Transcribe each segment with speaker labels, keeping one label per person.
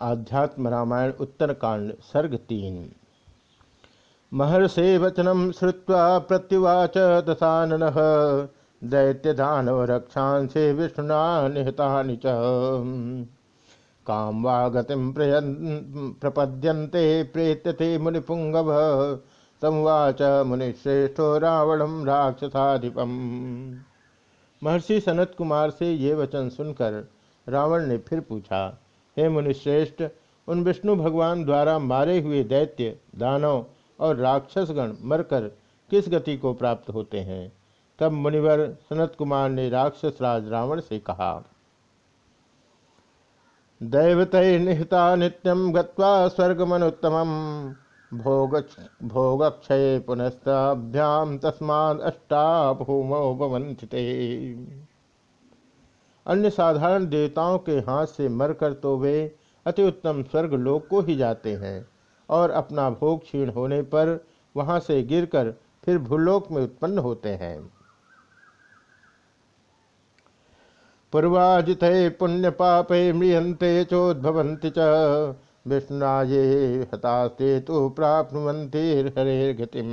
Speaker 1: आध्यात्म रामायण उत्तरकांड सर्ग तीन। महर्षे वचनम श्रुवा प्रत्युवाच दशानन, दैत्यदानव रक्षांसे विष्णुना निहता च। काम वा गतिम प्रपद्यन्ते प्रेत्यते मुनिपुंगव संवाच मुनिश्रेष्ठो रावणम राक्षसाधिपम। महर्षि सनत कुमार से ये वचन सुनकर रावण ने फिर पूछा हे मुनिश्रेष्ठ, उन विष्णु भगवान द्वारा मारे हुए दैत्य, दानव और राक्षसगण मरकर किस गति को प्राप्त होते हैं? तब मुनिवर सनत कुमार ने राक्षस राज रावण से कहा दैवत निहिता नित्यम गत्वा स्वर्गमनुत्तम। भोग भोगक्षय पुनस्ताभ्याम तस्माद अष्टा भूमो भवंथिते अन्य साधारण देवताओं के हाथ से मरकर तो वे अति उत्तम स्वर्ग लोक को ही जाते हैं और अपना भोग क्षीण होने पर वहाँ से गिरकर फिर भूलोक में उत्पन्न होते हैं। पूर्वाजित पुण्य पापे म्रियंते चोद्भवंती च। ये हतास्ते तो प्राप्नुवंती हरे गतिम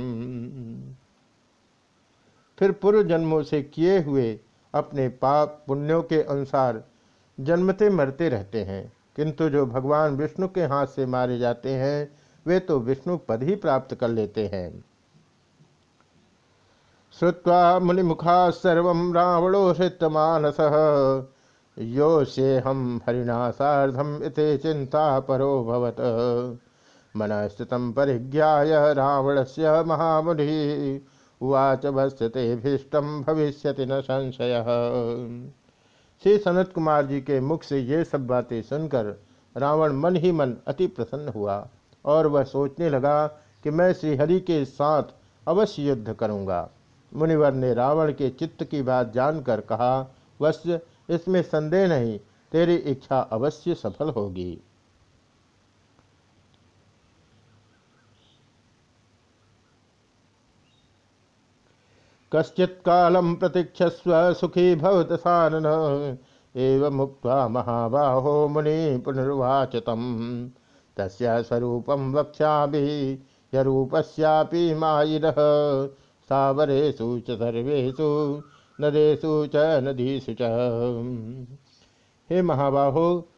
Speaker 1: फिर पूर्व जन्मों से किए हुए अपने पाप पुण्यों के अनुसार जन्मते मरते रहते हैं। किंतु जो भगवान विष्णु के हाथ से मारे जाते हैं, वे तो विष्णु पद ही प्राप्त कर लेते हैं। श्रुवा मुनिमुखा सर्व रावणो हृतमानस यो से हम हरिणा साधम इति चिंता परो भवत। मन स्थित परिज्ञा रावण से महामुनि उवाच भीष्टम भविष्य न संशय। श्री सनत कुमार जी के मुख से ये सब बातें सुनकर रावण मन ही मन अति प्रसन्न हुआ और वह सोचने लगा कि मैं श्रीहरि के साथ अवश्य युद्ध करूँगा। मुनिवर ने रावण के चित्त की बात जानकर कहा वश्य इसमें संदेह नहीं, तेरी इच्छा अवश्य सफल होगी। कश्चित कालम प्रतीक्षस्व सुखी भवतसानन एवं मुक्त महाबाहो मुनि पुनर्वाच तम वक्षा यूपस्यापि मायिनः। सावरेशु च सर्वेशु नदेशु च नदीसु च। हे महाबाहो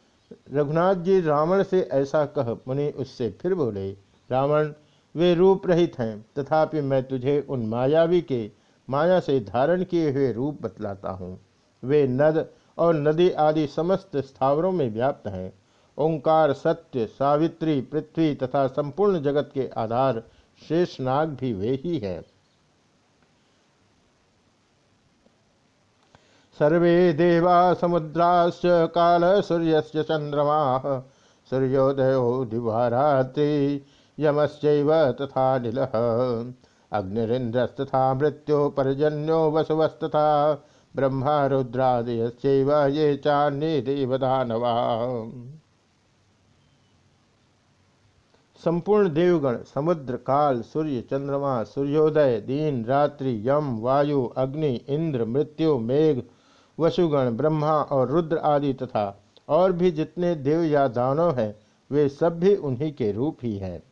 Speaker 1: रघुनाथ जी रावण से ऐसा कह, मुनि उससे फिर बोले, रावण, वे रूप रहित हैं, तथापि मैं तुझे उन मायावी के माया से धारण किए हुए रूप बतलाता हूँ। वे नद और नदी आदि समस्त स्थावरों में व्याप्त हैं। ओंकार, सत्य, सावित्री, पृथ्वी तथा संपूर्ण जगत के आधार शेषनाग भी वे ही हैं। सर्वे देवा समुद्राश्च काल सूर्य चंद्रमा, सूर्योदय दिवारात्रि, यमश्चैव तथा नील। अग्निरिंद्रस्तथा मृत्यो पर्जन्यो वसुवस्तथा ब्रह्मा रुद्रादयश्चैव ये चान्ये देवदानवा। संपूर्ण देवगण, समुद्र, काल, सूर्य, चंद्रमा, सूर्योदय, दीन, रात्रि, यम, वायु, अग्नि, इंद्र, मृत्यु, मेघ, वसुगण, ब्रह्मा और रुद्र आदि तथा और भी जितने देव या दानव हैं, वे सब भी उन्हीं के रूप ही हैं।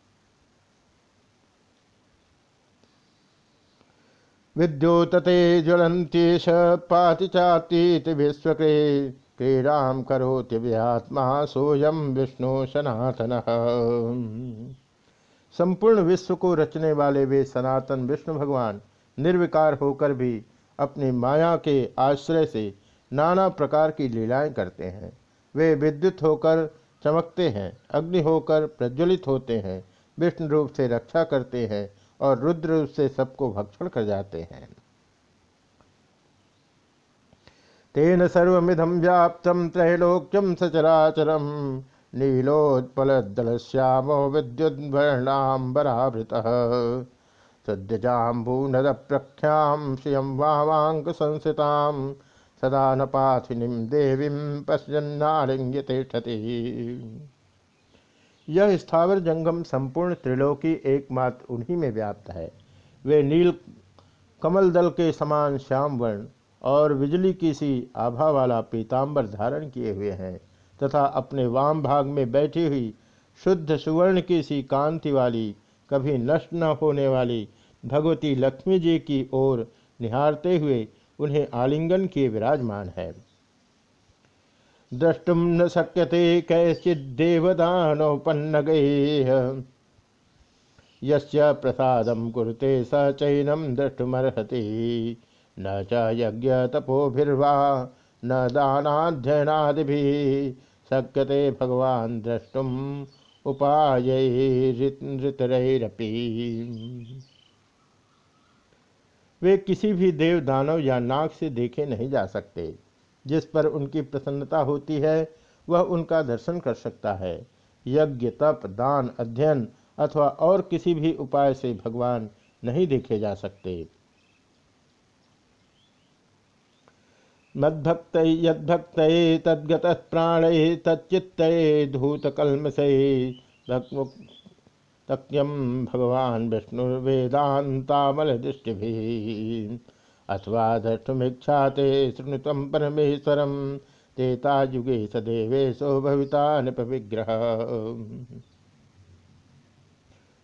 Speaker 1: विद्योतते ज्वलंतीश पाति चातीत विश्वके क्रीड़ा करोति व्यात्मा सोयम विष्णु सनातन। संपूर्ण विश्व को रचने वाले वे सनातन विष्णु भगवान निर्विकार होकर भी अपनी माया के आश्रय से नाना प्रकार की लीलाएँ करते हैं। वे विद्युत होकर चमकते हैं, अग्नि होकर प्रज्वलित होते हैं, विष्णु रूप से रक्षा करते हैं और रुद्र रूप से सबको भक्षण कर जाते हैं। तेन सर्विधम व्याप्त त्रैलोक्यम सचराचरम नीलोत्पल श्यामो विद्युद्वर्णाबरावृत सद्यजाबूनद प्रख्याम श्रियम वामांक संसिताम सदा न देवी पश्यन्नालिंग्य तिष्ठति यह स्थावर जंगम संपूर्ण त्रिलोकी एकमात्र उन्हीं में व्याप्त है। वे नील कमल दल के समान श्याम वर्ण और बिजली की सी आभा वाला पीताम्बर धारण किए हुए हैं तथा अपने वाम भाग में बैठी हुई शुद्ध सुवर्ण की सी कांति वाली, कभी नष्ट न होने वाली भगवती लक्ष्मी जी की ओर निहारते हुए उन्हें आलिंगन किए विराजमान है। द्रष्टुम न शक्यते कैश्चिदेवदानोपन्न यस्य प्रसादम कुरुते स चैनम द्रष्टुमर्हति। न च यज्ञ तपोभिर्वा न दानाध्ययनादि शक्यते भगवान द्रष्टुम उपायरपी वे किसी भी देव दानव या नाग से देखे नहीं जा सकते। जिस पर उनकी प्रसन्नता होती है, वह उनका दर्शन कर सकता है। यज्ञ, तप, दान, अध्ययन अथवा और किसी भी उपाय से भगवान नहीं देखे जा सकते। मद्भक्त यद्भक्त तद्गत प्राण तच्चित्त धूतकलमसे तक्यम भगवान विष्णुर्वेदातामल दृष्टि अथवा द्रष्टुमीक्षा ते शृणुतम परमेश्वरम तेता युगे सो भविता नृप विग्रह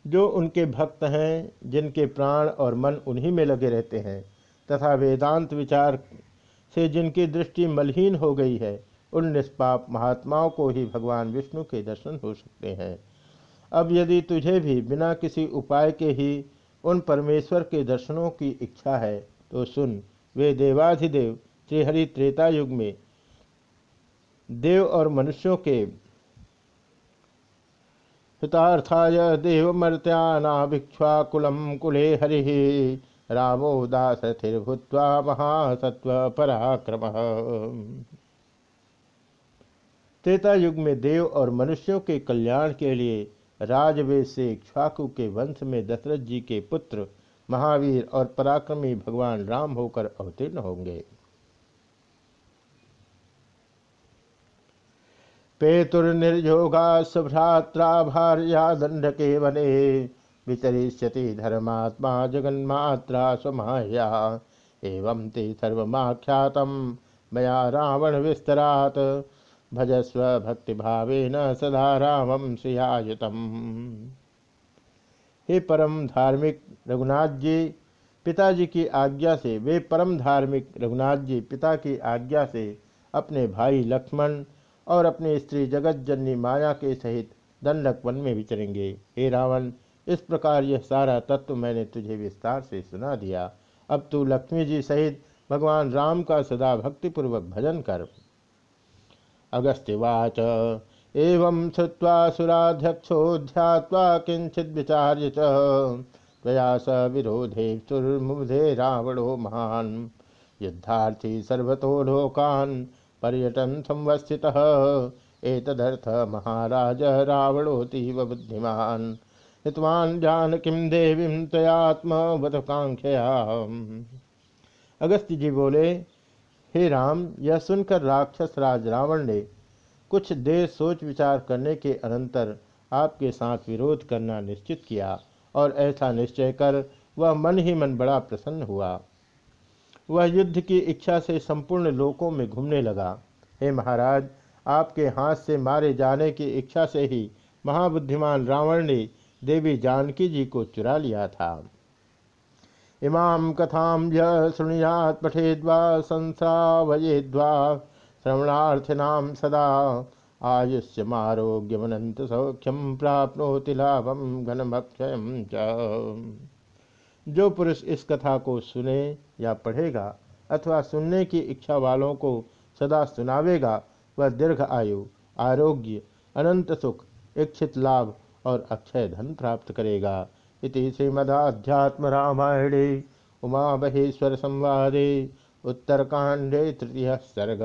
Speaker 1: जो उनके भक्त हैं, जिनके प्राण और मन उन्हीं में लगे रहते हैं, तथा वेदांत विचार से जिनकी दृष्टि मलहीन हो गई है, उन निष्पाप महात्माओं को ही भगवान विष्णु के दर्शन हो सकते हैं। अब यदि तुझे भी बिना किसी उपाय के ही उन परमेश्वर के दर्शनों की इच्छा है तो सुन, वे देवाधिदेव श्रीहरि त्रेता युग में देव और मनुष्यों के हितार्थाय देवमर्त्यानाभिक्ष्वाकुलम कुले हरि, रामो महासत्व पराक्रम। त्रेता युग में देव और मनुष्यों के कल्याण के लिए राजवेश से इक्ष्वाकु के वंश में दशरथ जी के पुत्र महावीर और पराक्रमी भगवान राम होकर अवतीर्ण होंगे। पेतुर्निर्योगा सुभ्रात्रा भार्या दंड के वने विचरिष्यति धर्मात्मा जगन्मात्रा स्वमाया एवं ते सर्वख्यात मया रावण विस्तरात, भजस्व भक्तिभावेन सदा रामम श्रियायुतम। हे परम धार्मिक रघुनाथ जी, पिताजी की आज्ञा से, वे परम धार्मिक रघुनाथ जी, पिता की आज्ञा से अपने भाई लक्ष्मण और अपनी स्त्री जगत जननी माया के सहित दंडक वन में विचरेंगे। हे रावण, इस प्रकार यह सारा तत्व मैंने तुझे विस्तार से सुना दिया। अब तू लक्ष्मी जी सहित भगवान राम का सदा भक्तिपूर्वक भजन कर। अगस्त्यवाच एवं श्रुवा सुराध्यक्षो ध्यात्वा किंचित विचार्य तया स विरोधे सुरमुधे रावणो महान। युद्धार्थी सर्वतो लोकान्, पर्यटन संवस्थित। एतदर्थ महाराज रावणोतीव बुद्धिमान। हितवान जानकीं देवीं तयात्मवतकांक्षया अगस्त्य जी बोले, हे राम, यह सुनकर राक्षस राज रावण ने कुछ देर सोच विचार करने के अनंतर आपके साथ विरोध करना निश्चित किया और ऐसा निश्चय कर वह मन ही मन बड़ा प्रसन्न हुआ। वह युद्ध की इच्छा से संपूर्ण लोकों में घूमने लगा। हे महाराज, आपके हाथ से मारे जाने की इच्छा से ही महाबुद्धिमान रावण ने देवी जानकी जी को चुरा लिया था। इमाम कथाम शुणुयात पठेद्वा संसावयेद्वा श्रवणार्थिनाम सदा आयुष्यमारोग्यमनंत सौख्यम प्राप्नोति लाभम घनमक्षय जो पुरुष इस कथा को सुने या पढ़ेगा अथवा सुनने की इच्छा वालों को सदा सुनावेगा, वह दीर्घ आयु, आरोग्य, अनंत सुख, इच्छित लाभ और अक्षय धन प्राप्त करेगा। इति श्रीमदाध्यात्म रामायणे उमा महेश्वर संवादे। उत्तरकांडे तृतीय सर्ग।